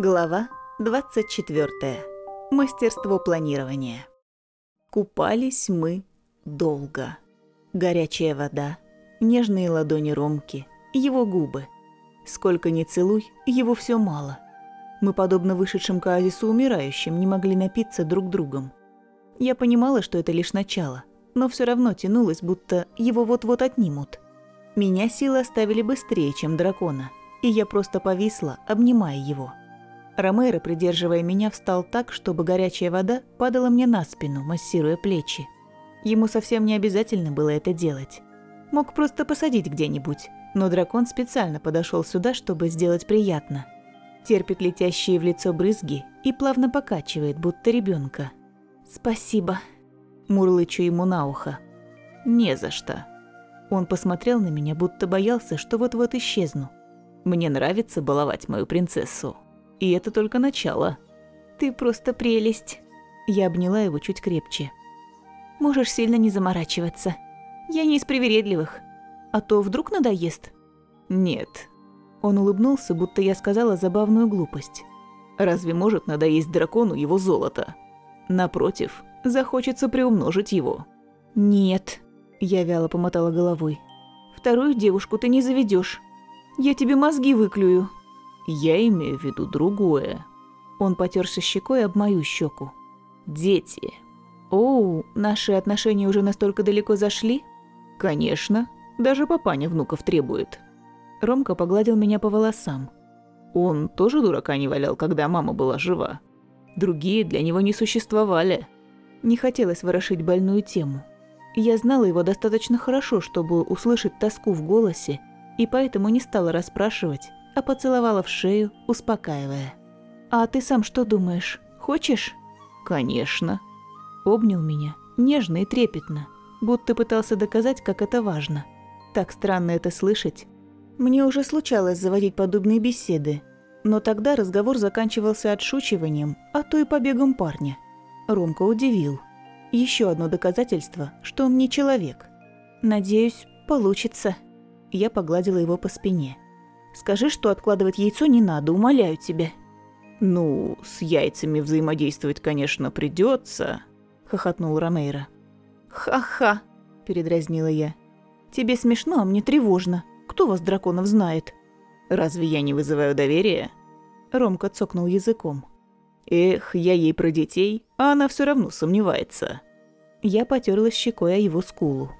Глава 24. Мастерство планирования. Купались мы долго. Горячая вода, нежные ладони Ромки, его губы. Сколько ни целуй, его все мало. Мы, подобно вышедшим к оазису умирающим, не могли напиться друг другом. Я понимала, что это лишь начало, но все равно тянулось, будто его вот-вот отнимут. Меня силы оставили быстрее, чем дракона, и я просто повисла, обнимая его. Ромеро, придерживая меня, встал так, чтобы горячая вода падала мне на спину, массируя плечи. Ему совсем не обязательно было это делать. Мог просто посадить где-нибудь, но дракон специально подошел сюда, чтобы сделать приятно. Терпит летящие в лицо брызги и плавно покачивает, будто ребенка. «Спасибо», – мурлычу ему на ухо. «Не за что». Он посмотрел на меня, будто боялся, что вот-вот исчезну. «Мне нравится баловать мою принцессу». И это только начало. Ты просто прелесть. Я обняла его чуть крепче. Можешь сильно не заморачиваться. Я не из привередливых. А то вдруг надоест. Нет. Он улыбнулся, будто я сказала забавную глупость. Разве может надоесть дракону его золото? Напротив, захочется приумножить его. Нет. Я вяло помотала головой. Вторую девушку ты не заведешь. Я тебе мозги выклюю. Я имею в виду другое. Он потерся щекой об мою щеку. Дети. Оу, наши отношения уже настолько далеко зашли? Конечно, даже папаня внуков требует. Ромка погладил меня по волосам. Он тоже дурака не валял, когда мама была жива. Другие для него не существовали. Не хотелось ворошить больную тему. Я знала его достаточно хорошо, чтобы услышать тоску в голосе, и поэтому не стала расспрашивать, а поцеловала в шею, успокаивая. «А ты сам что думаешь? Хочешь?» «Конечно». Обнял меня, нежно и трепетно, будто пытался доказать, как это важно. Так странно это слышать. Мне уже случалось заводить подобные беседы, но тогда разговор заканчивался отшучиванием, а то и побегом парня. Ромка удивил. Еще одно доказательство, что он не человек. «Надеюсь, получится». Я погладила его по спине. Скажи, что откладывать яйцо не надо, умоляю тебя». «Ну, с яйцами взаимодействовать, конечно, придется, хохотнул Ромейро. «Ха-ха», – передразнила я. «Тебе смешно, а мне тревожно. Кто вас, драконов, знает?» «Разве я не вызываю доверия?» Ромка цокнул языком. «Эх, я ей про детей, а она все равно сомневается». Я потерла щекой о его скулу.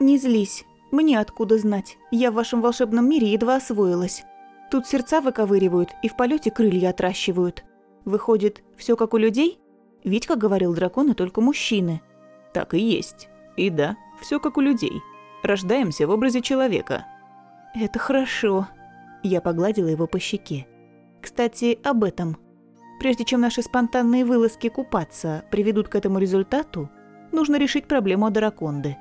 «Не злись. Мне откуда знать? Я в вашем волшебном мире едва освоилась. Тут сердца выковыривают и в полете крылья отращивают. Выходит, все как у людей? Ведь, как говорил дракон, и только мужчины. Так и есть. И да, все как у людей. Рождаемся в образе человека. Это хорошо. Я погладила его по щеке. Кстати, об этом. Прежде чем наши спонтанные вылазки купаться приведут к этому результату, нужно решить проблему Адараконды.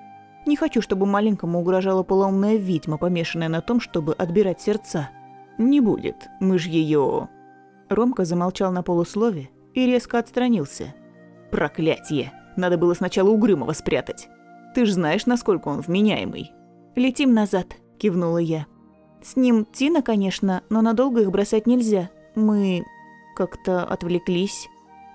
Не хочу, чтобы маленькому угрожала полоумная ведьма, помешанная на том, чтобы отбирать сердца. Не будет, мы ж ее. Ромка замолчал на полуслове и резко отстранился. Проклятье! Надо было сначала Угрюмого спрятать. Ты ж знаешь, насколько он вменяемый. «Летим назад», – кивнула я. «С ним Тина, конечно, но надолго их бросать нельзя. Мы как-то отвлеклись».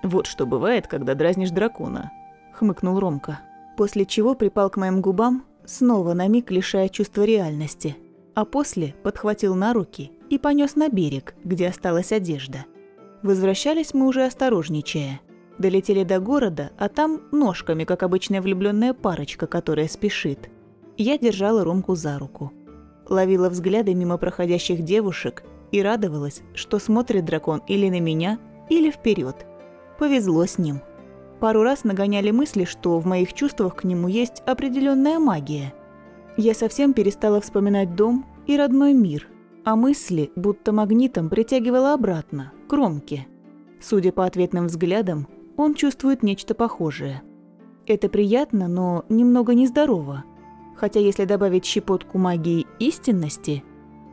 «Вот что бывает, когда дразнишь дракона», – хмыкнул Ромка после чего припал к моим губам, снова на миг лишая чувства реальности, а после подхватил на руки и понес на берег, где осталась одежда. Возвращались мы уже осторожничая. Долетели до города, а там ножками, как обычная влюбленная парочка, которая спешит. Я держала Ромку за руку. Ловила взгляды мимо проходящих девушек и радовалась, что смотрит дракон или на меня, или вперед. Повезло с ним. Пару раз нагоняли мысли, что в моих чувствах к нему есть определенная магия. Я совсем перестала вспоминать дом и родной мир, а мысли будто магнитом притягивала обратно, к Ромке. Судя по ответным взглядам, он чувствует нечто похожее. Это приятно, но немного нездорово. Хотя если добавить щепотку магии истинности,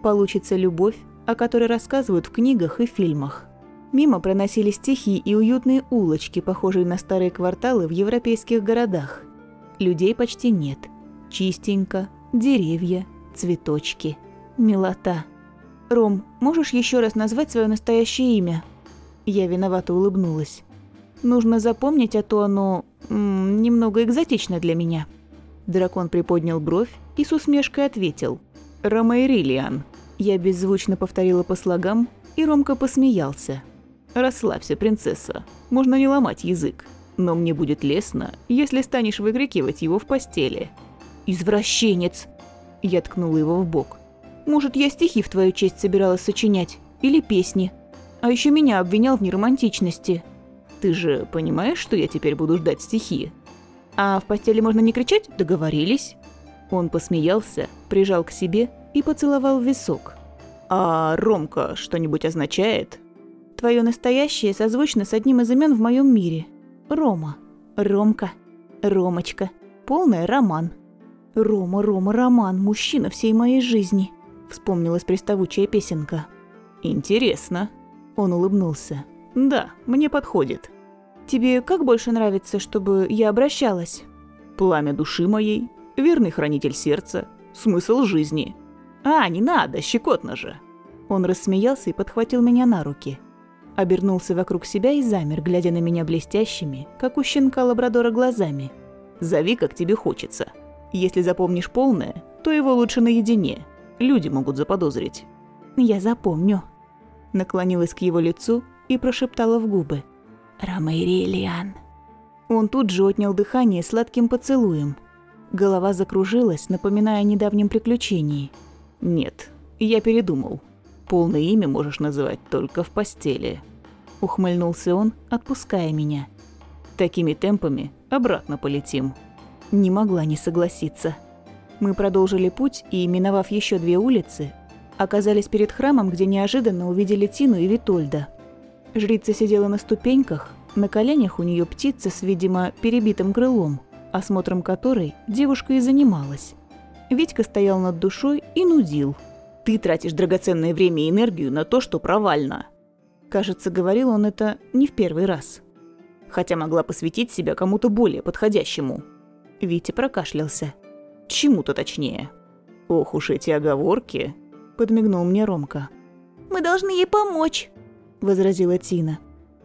получится любовь, о которой рассказывают в книгах и фильмах. Мимо проносились тихие и уютные улочки, похожие на старые кварталы в европейских городах. Людей почти нет. Чистенько, деревья, цветочки. Милота. «Ром, можешь еще раз назвать свое настоящее имя?» Я виновато улыбнулась. Нужно запомнить, а то оно м, немного экзотично для меня. Дракон приподнял бровь и с усмешкой ответил. «Ромейрилиан». Я беззвучно повторила по слогам, и Ромка посмеялся. «Расслабься, принцесса. Можно не ломать язык. Но мне будет лестно, если станешь выкрикивать его в постели». «Извращенец!» Я ткнула его в бок. «Может, я стихи в твою честь собиралась сочинять? Или песни? А еще меня обвинял в неромантичности». «Ты же понимаешь, что я теперь буду ждать стихи?» «А в постели можно не кричать? Договорились?» Он посмеялся, прижал к себе и поцеловал висок. «А Ромка что-нибудь означает?» «Твое настоящее созвучно с одним из имен в моем мире. Рома. Ромка. Ромочка. Полное роман». «Рома, Рома, роман, мужчина всей моей жизни», — вспомнилась приставучая песенка. «Интересно». Он улыбнулся. «Да, мне подходит». «Тебе как больше нравится, чтобы я обращалась?» «Пламя души моей, верный хранитель сердца, смысл жизни». «А, не надо, щекотно же». Он рассмеялся и подхватил меня на руки. Обернулся вокруг себя и замер, глядя на меня блестящими, как у щенка лабрадора глазами. «Зови, как тебе хочется. Если запомнишь полное, то его лучше наедине. Люди могут заподозрить». «Я запомню». Наклонилась к его лицу и прошептала в губы. «Ромейрилиан». Он тут же отнял дыхание сладким поцелуем. Голова закружилась, напоминая о недавнем приключении. «Нет, я передумал. Полное имя можешь называть только в постели». Ухмыльнулся он, отпуская меня. «Такими темпами обратно полетим». Не могла не согласиться. Мы продолжили путь и, миновав еще две улицы, оказались перед храмом, где неожиданно увидели Тину и Витольда. Жрица сидела на ступеньках, на коленях у нее птица с, видимо, перебитым крылом, осмотром которой девушка и занималась. Витька стоял над душой и нудил. «Ты тратишь драгоценное время и энергию на то, что провально». Кажется, говорил он это не в первый раз. Хотя могла посвятить себя кому-то более подходящему. Витя прокашлялся. Чему-то точнее. «Ох уж эти оговорки!» – подмигнул мне Ромка. «Мы должны ей помочь», – возразила Тина.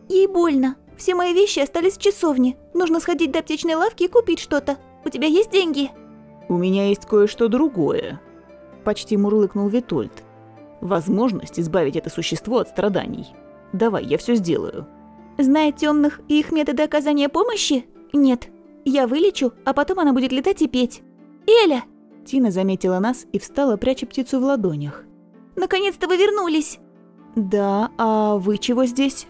«Ей больно. Все мои вещи остались в часовне. Нужно сходить до аптечной лавки и купить что-то. У тебя есть деньги?» «У меня есть кое-что другое», – почти мурлыкнул Витольд. «Возможность избавить это существо от страданий. Давай, я все сделаю». «Зная темных и их методы оказания помощи? Нет. Я вылечу, а потом она будет летать и петь. Эля!» Тина заметила нас и встала, пряча птицу в ладонях. «Наконец-то вы вернулись!» «Да, а вы чего здесь?»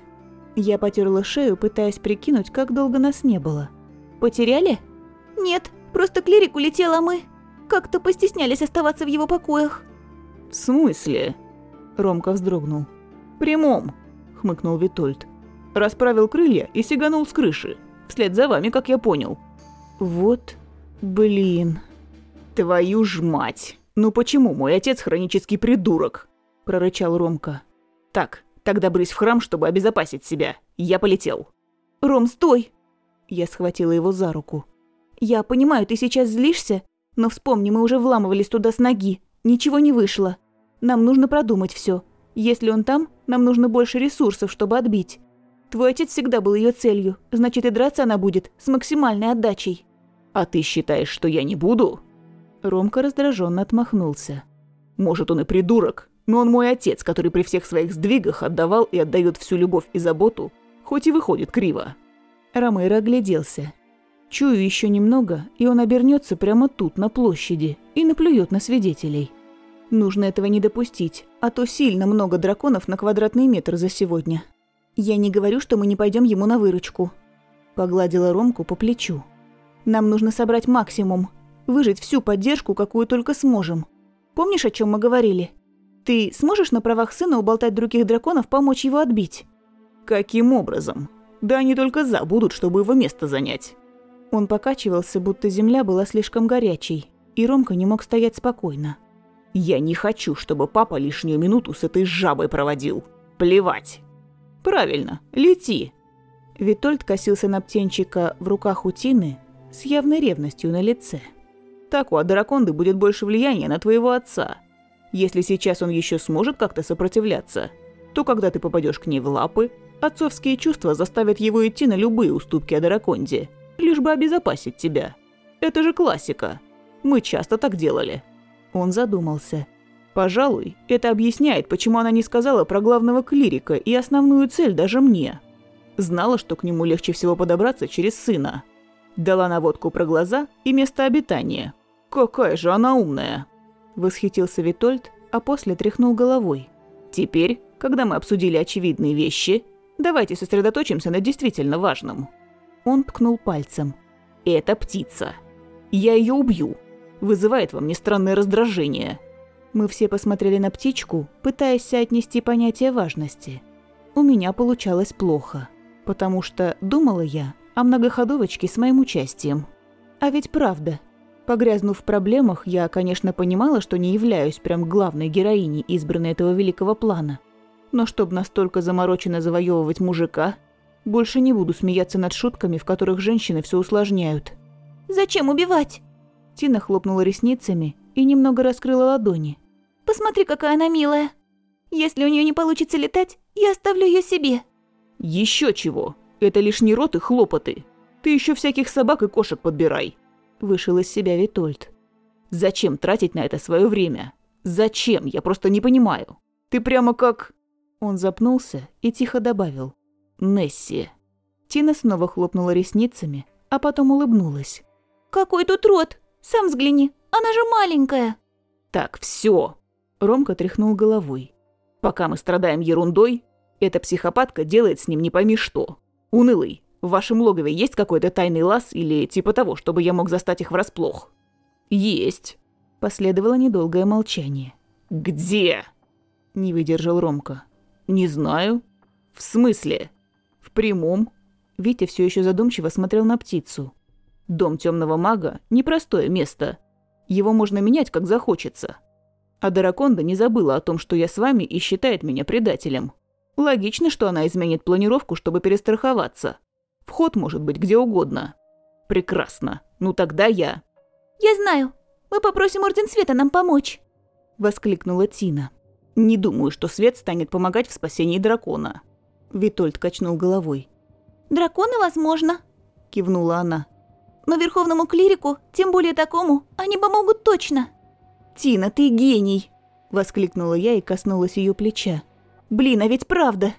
Я потерла шею, пытаясь прикинуть, как долго нас не было. «Потеряли?» «Нет, просто клирик улетел, а мы как-то постеснялись оставаться в его покоях». «В смысле?» Ромка вздрогнул. «Прямом», — хмыкнул Витольд. «Расправил крылья и сиганул с крыши. Вслед за вами, как я понял». «Вот, блин...» «Твою ж мать! Ну почему мой отец хронический придурок?» – прорычал Ромка. «Так, тогда брысь в храм, чтобы обезопасить себя. Я полетел». «Ром, стой!» Я схватила его за руку. «Я понимаю, ты сейчас злишься, но вспомни, мы уже вламывались туда с ноги. Ничего не вышло. Нам нужно продумать все. Если он там, нам нужно больше ресурсов, чтобы отбить. Твой отец всегда был ее целью, значит и драться она будет с максимальной отдачей». «А ты считаешь, что я не буду?» Ромка раздраженно отмахнулся. «Может, он и придурок, но он мой отец, который при всех своих сдвигах отдавал и отдает всю любовь и заботу, хоть и выходит криво». Ромейро огляделся. Чую еще немного, и он обернется прямо тут, на площади, и наплюет на свидетелей. Нужно этого не допустить, а то сильно много драконов на квадратный метр за сегодня. Я не говорю, что мы не пойдем ему на выручку. Погладила Ромку по плечу. Нам нужно собрать максимум, выжить всю поддержку, какую только сможем. Помнишь, о чем мы говорили? Ты сможешь на правах сына уболтать других драконов помочь его отбить? Каким образом? Да они только за будут, чтобы его место занять. Он покачивался, будто земля была слишком горячей, и Ромка не мог стоять спокойно. Я не хочу, чтобы папа лишнюю минуту с этой жабой проводил. Плевать. Правильно, лети. Витольд косился на птенчика в руках у Тины с явной ревностью на лице. Так у Адараконды будет больше влияния на твоего отца. Если сейчас он еще сможет как-то сопротивляться, то когда ты попадешь к ней в лапы, Отцовские чувства заставят его идти на любые уступки лишь бы обезопасить тебя. Это же классика. Мы часто так делали». Он задумался. «Пожалуй, это объясняет, почему она не сказала про главного клирика и основную цель даже мне. Знала, что к нему легче всего подобраться через сына. Дала наводку про глаза и место обитания. Какая же она умная!» Восхитился Витольд, а после тряхнул головой. «Теперь, когда мы обсудили очевидные вещи, давайте сосредоточимся на действительно важном». Он ткнул пальцем. «Это птица. Я ее убью. Вызывает во мне странное раздражение». Мы все посмотрели на птичку, пытаясь соотнести понятие важности. У меня получалось плохо, потому что думала я о многоходовочке с моим участием. А ведь правда. Погрязнув в проблемах, я, конечно, понимала, что не являюсь прям главной героиней избранной этого великого плана. Но чтобы настолько замороченно завоевывать мужика, больше не буду смеяться над шутками, в которых женщины все усложняют. «Зачем убивать?» Тина хлопнула ресницами и немного раскрыла ладони. «Посмотри, какая она милая. Если у нее не получится летать, я оставлю ее себе». Еще чего. Это лишний рот и хлопоты. Ты еще всяких собак и кошек подбирай. Вышел из себя Витольд. Зачем тратить на это свое время? Зачем? Я просто не понимаю. Ты прямо как... Он запнулся и тихо добавил. Несси. Тина снова хлопнула ресницами, а потом улыбнулась. «Какой тут рот? Сам взгляни, она же маленькая!» «Так, все. Ромка тряхнул головой. «Пока мы страдаем ерундой, эта психопатка делает с ним не пойми что. Унылый, в вашем логове есть какой-то тайный лаз или типа того, чтобы я мог застать их врасплох?» «Есть». Последовало недолгое молчание. «Где?» – не выдержал Ромка. «Не знаю». «В смысле?» «В прямом». Витя все еще задумчиво смотрел на птицу. «Дом темного мага – непростое место. Его можно менять, как захочется. А Дараконда не забыла о том, что я с вами и считает меня предателем. Логично, что она изменит планировку, чтобы перестраховаться. Вход может быть где угодно. Прекрасно. Ну тогда я... Я знаю. Мы попросим Орден Света нам помочь. Воскликнула Тина. Не думаю, что Свет станет помогать в спасении дракона. Витольд качнул головой. Драконы, возможно. Кивнула она. Но верховному клирику, тем более такому, они помогут точно. «Тина, ты гений!» – воскликнула я и коснулась ее плеча. «Блин, а ведь правда!»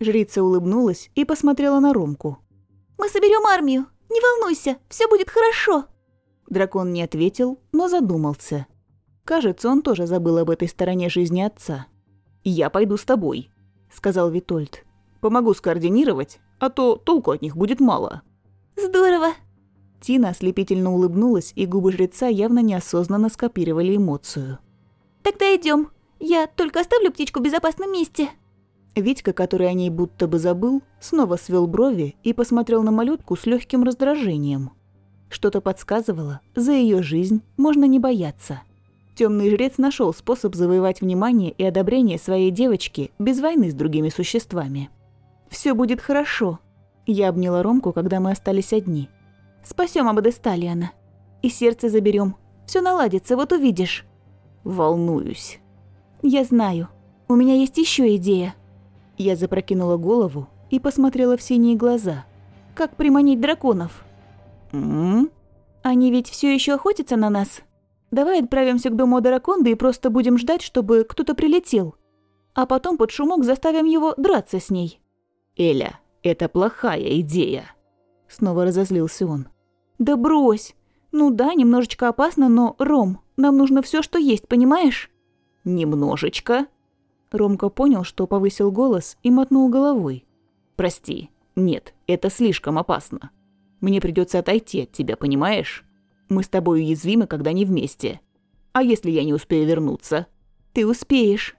Жрица улыбнулась и посмотрела на Ромку. «Мы соберем армию. Не волнуйся, все будет хорошо!» Дракон не ответил, но задумался. Кажется, он тоже забыл об этой стороне жизни отца. «Я пойду с тобой», – сказал Витольд. «Помогу скоординировать, а то толку от них будет мало». «Здорово!» Тина ослепительно улыбнулась, и губы жреца явно неосознанно скопировали эмоцию. «Тогда идем. Я только оставлю птичку в безопасном месте». Витька, который о ней будто бы забыл, снова свел брови и посмотрел на малютку с легким раздражением. Что-то подсказывало, за ее жизнь можно не бояться. Темный жрец нашел способ завоевать внимание и одобрение своей девочки без войны с другими существами. Все будет хорошо. Я обняла Ромку, когда мы остались одни. Спасем Абадесталиана. И сердце заберем. Все наладится, вот увидишь. Волнуюсь. Я знаю. У меня есть еще идея. Я запрокинула голову и посмотрела в синие глаза. Как приманить драконов? М? Они ведь все еще охотятся на нас. Давай отправимся к дому Драконды и просто будем ждать, чтобы кто-то прилетел. А потом под шумок заставим его драться с ней. Эля, это плохая идея. Снова разозлился он. «Да брось! Ну да, немножечко опасно, но, Ром, нам нужно все, что есть, понимаешь?» «Немножечко?» Ромка понял, что повысил голос и мотнул головой. «Прости. Нет, это слишком опасно. Мне придется отойти от тебя, понимаешь? Мы с тобой уязвимы, когда не вместе. А если я не успею вернуться?» «Ты успеешь».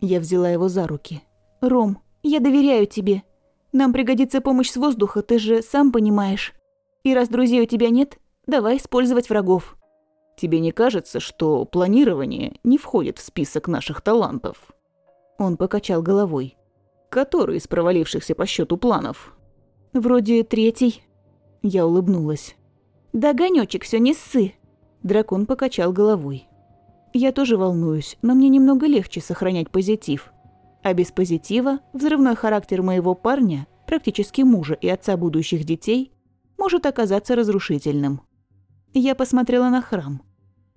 Я взяла его за руки. «Ром, я доверяю тебе. Нам пригодится помощь с воздуха, ты же сам понимаешь. И раз друзей у тебя нет, давай использовать врагов. Тебе не кажется, что планирование не входит в список наших талантов? Он покачал головой. Который из провалившихся по счету планов? Вроде третий. Я улыбнулась. Да, Гонёчек, всё не ссы. Дракон покачал головой. Я тоже волнуюсь, но мне немного легче сохранять позитив. А без позитива взрывной характер моего парня, практически мужа и отца будущих детей, может оказаться разрушительным. Я посмотрела на храм.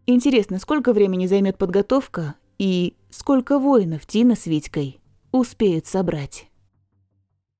Интересно, сколько времени займет подготовка и сколько воинов Тина с Витькой успеют собрать.